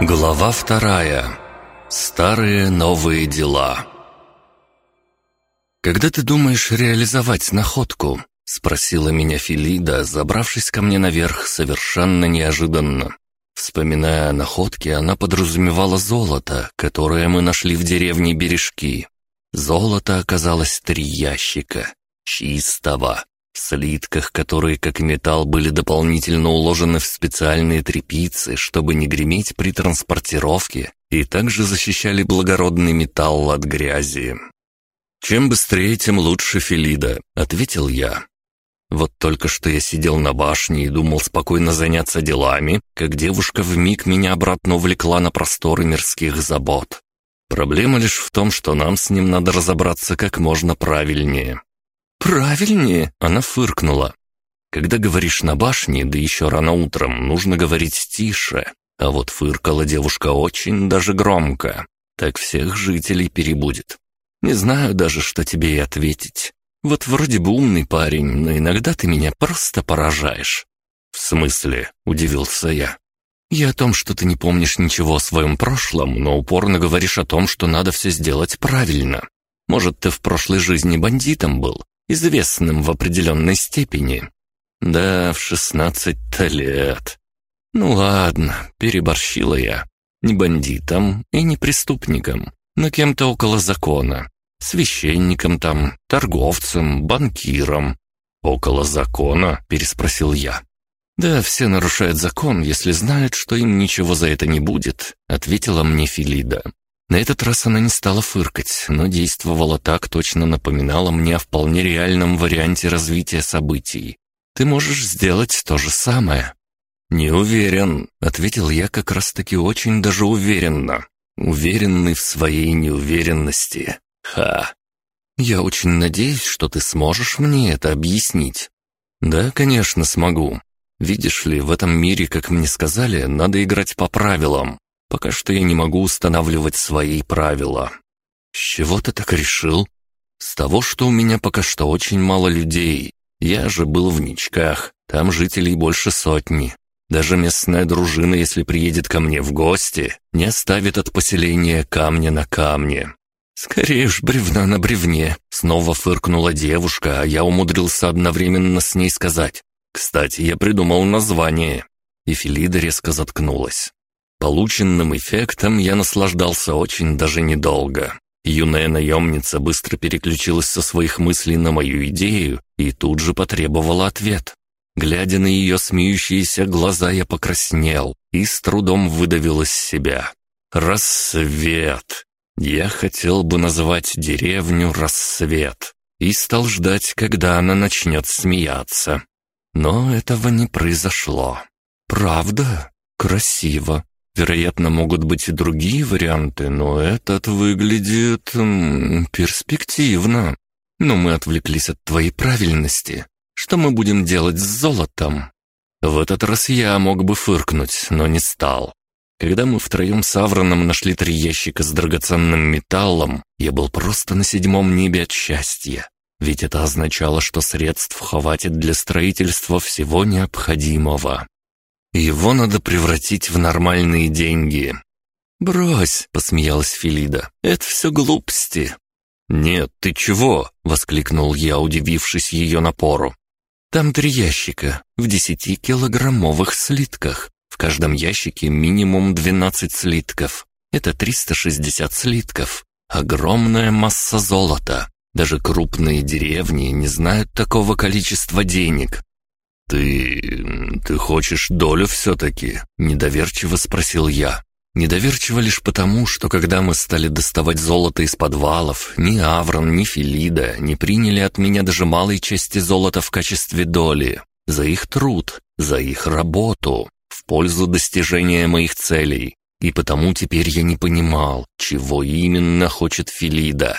Глава вторая. Старые новые дела. «Когда ты думаешь реализовать находку?» — спросила меня Филида, забравшись ко мне наверх совершенно неожиданно. Вспоминая о находке, она подразумевала золото, которое мы нашли в деревне Бережки. Золото оказалось три ящика. Чистого. В слитках, которые, как металл, были дополнительно уложены в специальные трепицы, чтобы не греметь при транспортировке, и также защищали благородный металл от грязи. «Чем быстрее, тем лучше, Филида», — ответил я. Вот только что я сидел на башне и думал спокойно заняться делами, как девушка вмиг меня обратно увлекла на просторы мирских забот. Проблема лишь в том, что нам с ним надо разобраться как можно правильнее. «Правильнее?» — она фыркнула. «Когда говоришь на башне, да еще рано утром, нужно говорить тише. А вот фыркала девушка очень даже громко. Так всех жителей перебудет. Не знаю даже, что тебе и ответить. Вот вроде бы умный парень, но иногда ты меня просто поражаешь». «В смысле?» — удивился я. «Я о том, что ты не помнишь ничего о своем прошлом, но упорно говоришь о том, что надо все сделать правильно. Может, ты в прошлой жизни бандитом был, известным в определенной степени. Да, в шестнадцать-то лет. Ну ладно, переборщила я. Не бандитом и не преступником, но кем-то около закона. Священником там, торговцем, банкиром. «Около закона?» – переспросил я. «Да, все нарушают закон, если знают, что им ничего за это не будет», — ответила мне Филида. На этот раз она не стала фыркать, но действовала так, точно напоминала мне о вполне реальном варианте развития событий. «Ты можешь сделать то же самое». «Не уверен», — ответил я как раз-таки очень даже уверенно. Уверенный в своей неуверенности. Ха. «Я очень надеюсь, что ты сможешь мне это объяснить». «Да, конечно, смогу. Видишь ли, в этом мире, как мне сказали, надо играть по правилам. Пока что я не могу устанавливать свои правила. С чего ты так решил? С того, что у меня пока что очень мало людей. Я же был в Ничках, там жителей больше сотни. Даже местная дружина, если приедет ко мне в гости, не оставит от поселения камня на камне. «Скорее уж бревна на бревне», — снова фыркнула девушка, а я умудрился одновременно с ней сказать. «Кстати, я придумал название». И Филида резко заткнулась. Полученным эффектом я наслаждался очень даже недолго. Юная наемница быстро переключилась со своих мыслей на мою идею и тут же потребовала ответ. Глядя на ее смеющиеся глаза, я покраснел и с трудом выдавил из себя. «Рассвет!» Я хотел бы назвать деревню «Рассвет» и стал ждать, когда она начнет смеяться. Но этого не произошло. «Правда? Красиво. Вероятно, могут быть и другие варианты, но этот выглядит... М, перспективно. Но мы отвлеклись от твоей правильности. Что мы будем делать с золотом? В этот раз я мог бы фыркнуть, но не стал. Когда мы втроем с Авроном нашли три ящика с драгоценным металлом, я был просто на седьмом небе от счастья. Ведь это означало, что средств хватит для строительства всего необходимого. Его надо превратить в нормальные деньги. «Брось», — посмеялась Филида, — «это все глупости». «Нет, ты чего?» — воскликнул я, удивившись ее напору. «Там три ящика в десятикилограммовых слитках. В каждом ящике минимум двенадцать слитков. Это триста шестьдесят слитков. Огромная масса золота. Даже крупные деревни не знают такого количества денег. «Ты... ты хочешь долю все-таки?» — недоверчиво спросил я. Недоверчиво лишь потому, что когда мы стали доставать золото из подвалов, ни Аврон, ни Филида не приняли от меня даже малой части золота в качестве доли. За их труд, за их работу, в пользу достижения моих целей. И потому теперь я не понимал, чего именно хочет Филида.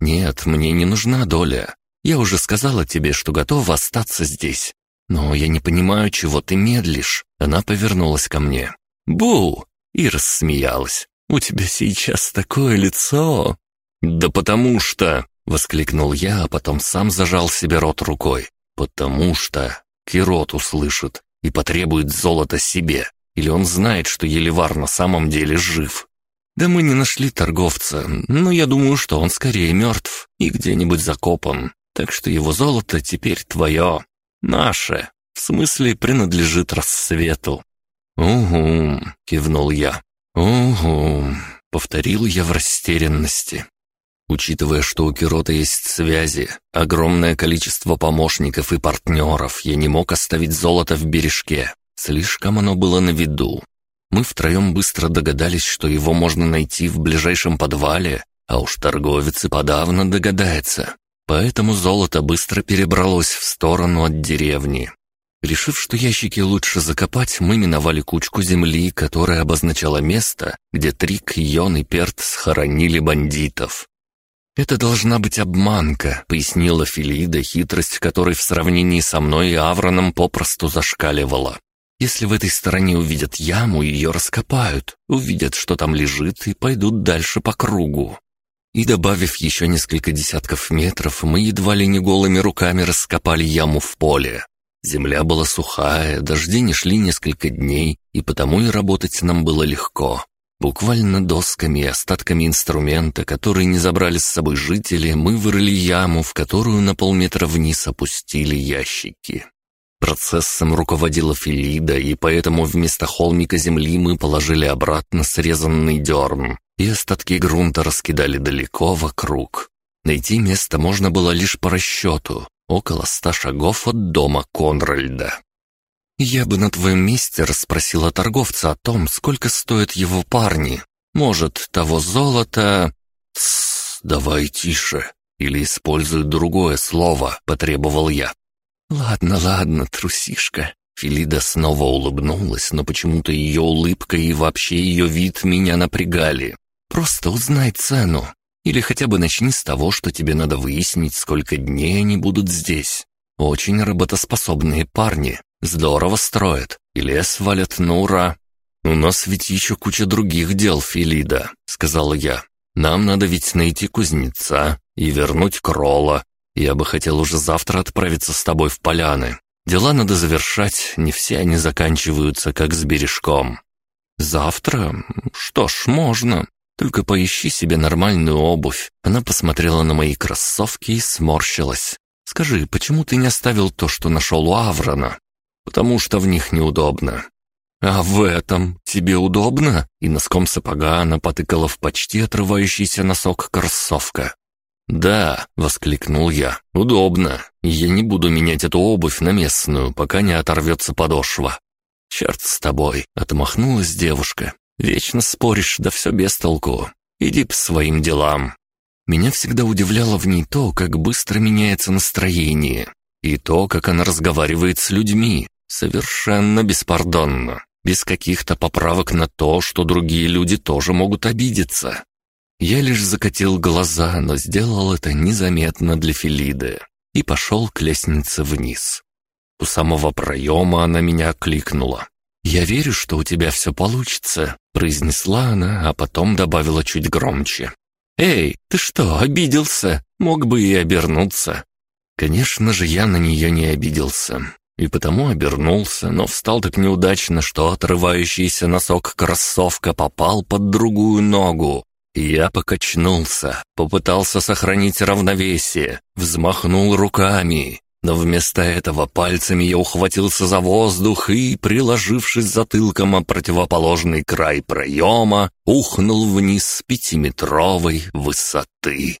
«Нет, мне не нужна доля. Я уже сказала тебе, что готова остаться здесь. «Но я не понимаю, чего ты медлишь». Она повернулась ко мне. «Бу!» И рассмеялась. «У тебя сейчас такое лицо!» «Да потому что...» — воскликнул я, а потом сам зажал себе рот рукой. «Потому что...» Кирот услышит и потребует золото себе. Или он знает, что Еливар на самом деле жив? Да мы не нашли торговца, но я думаю, что он скорее мертв и где-нибудь закопан. Так что его золото теперь твое. Наше. В смысле, принадлежит рассвету. «Угу», — кивнул я. «Угу», — повторил я в растерянности. Учитывая, что у Кирота есть связи, огромное количество помощников и партнеров, я не мог оставить золото в бережке. Слишком оно было на виду. Мы втроем быстро догадались, что его можно найти в ближайшем подвале, а уж торговец и подавно догадается. Поэтому золото быстро перебралось в сторону от деревни. Решив, что ящики лучше закопать, мы миновали кучку земли, которая обозначала место, где Трик, Йон и Перт схоронили бандитов. «Это должна быть обманка», — пояснила Филида, хитрость которой в сравнении со мной и Авроном попросту зашкаливала. «Если в этой стороне увидят яму, ее раскопают, увидят, что там лежит, и пойдут дальше по кругу». И добавив еще несколько десятков метров, мы едва ли не голыми руками раскопали яму в поле. Земля была сухая, дожди не шли несколько дней, и потому и работать нам было легко. Буквально досками и остатками инструмента, которые не забрали с собой жители, мы вырыли яму, в которую на полметра вниз опустили ящики. Процессом руководила Филида, и поэтому вместо холмика земли мы положили обратно срезанный дерн, и остатки грунта раскидали далеко вокруг. Найти место можно было лишь по расчету, около ста шагов от дома Конральда. «Я бы на твоем месте расспросила торговца о том, сколько стоят его парни. Может, того золота...» «Тссс, давай тише. Или используй другое слово», — потребовал я. «Ладно, ладно, трусишка». Филида снова улыбнулась, но почему-то ее улыбка и вообще ее вид меня напрягали. «Просто узнай цену. Или хотя бы начни с того, что тебе надо выяснить, сколько дней они будут здесь. Очень работоспособные парни. Здорово строят. И лес валят на ура. У нас ведь еще куча других дел, Филида, сказал я. Нам надо ведь найти кузнеца и вернуть Крола. Я бы хотел уже завтра отправиться с тобой в поляны. Дела надо завершать, не все они заканчиваются, как с бережком. Завтра? Что ж, можно. Только поищи себе нормальную обувь. Она посмотрела на мои кроссовки и сморщилась. Скажи, почему ты не оставил то, что нашел у Аврона? потому что в них неудобно. А в этом тебе удобно? И носком сапога она потыкала в почти отрывающийся носок кроссовка. «Да», — воскликнул я, — «удобно. Я не буду менять эту обувь на местную, пока не оторвется подошва». «Черт с тобой», — отмахнулась девушка. «Вечно споришь, да все без толку. Иди по своим делам». Меня всегда удивляло в ней то, как быстро меняется настроение, и то, как она разговаривает с людьми, Совершенно беспардонно, без каких-то поправок на то, что другие люди тоже могут обидеться. Я лишь закатил глаза, но сделал это незаметно для Филиды и пошел к лестнице вниз. У самого проема она меня окликнула. «Я верю, что у тебя все получится», — произнесла она, а потом добавила чуть громче. «Эй, ты что, обиделся? Мог бы и обернуться». Конечно же, я на нее не обиделся и потому обернулся, но встал так неудачно, что отрывающийся носок кроссовка попал под другую ногу. Я покачнулся, попытался сохранить равновесие, взмахнул руками, но вместо этого пальцами я ухватился за воздух и, приложившись затылком о противоположный край проема, ухнул вниз с пятиметровой высоты.